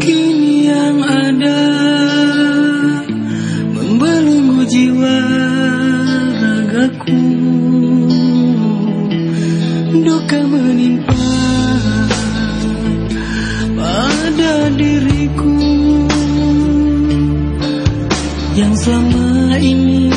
kini yang ada membelenggu jiwa ragaku. Duka menimpa pada diriku. Yang selama ini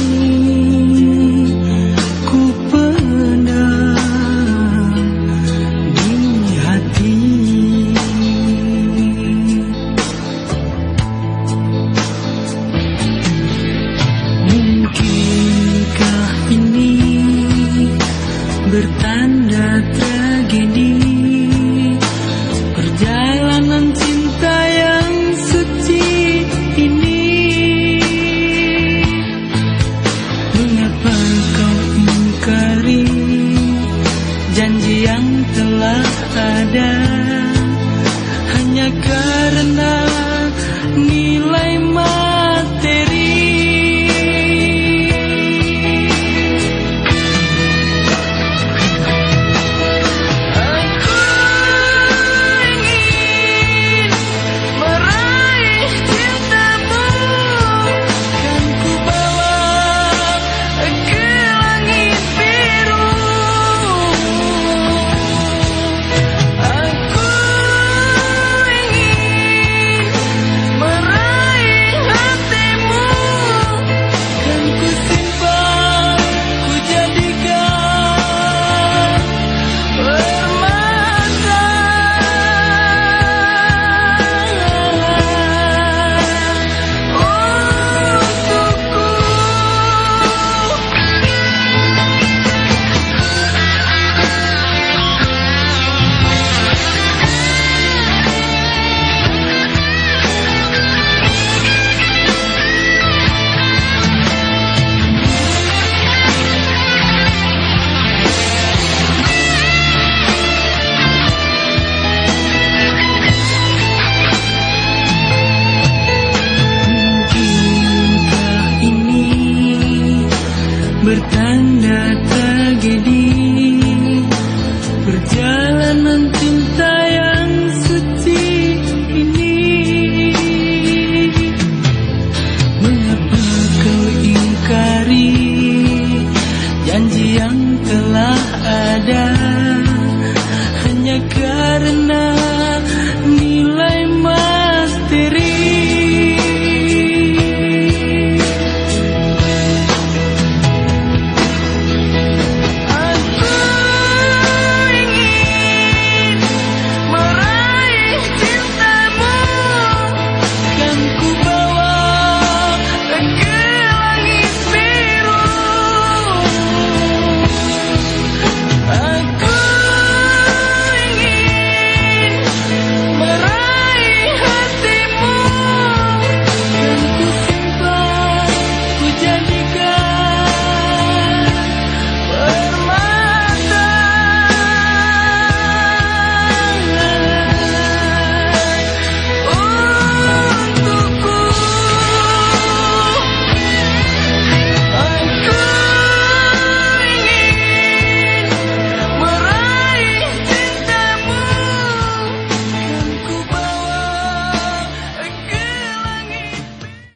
sadar hanya karena nilai manusia bertanda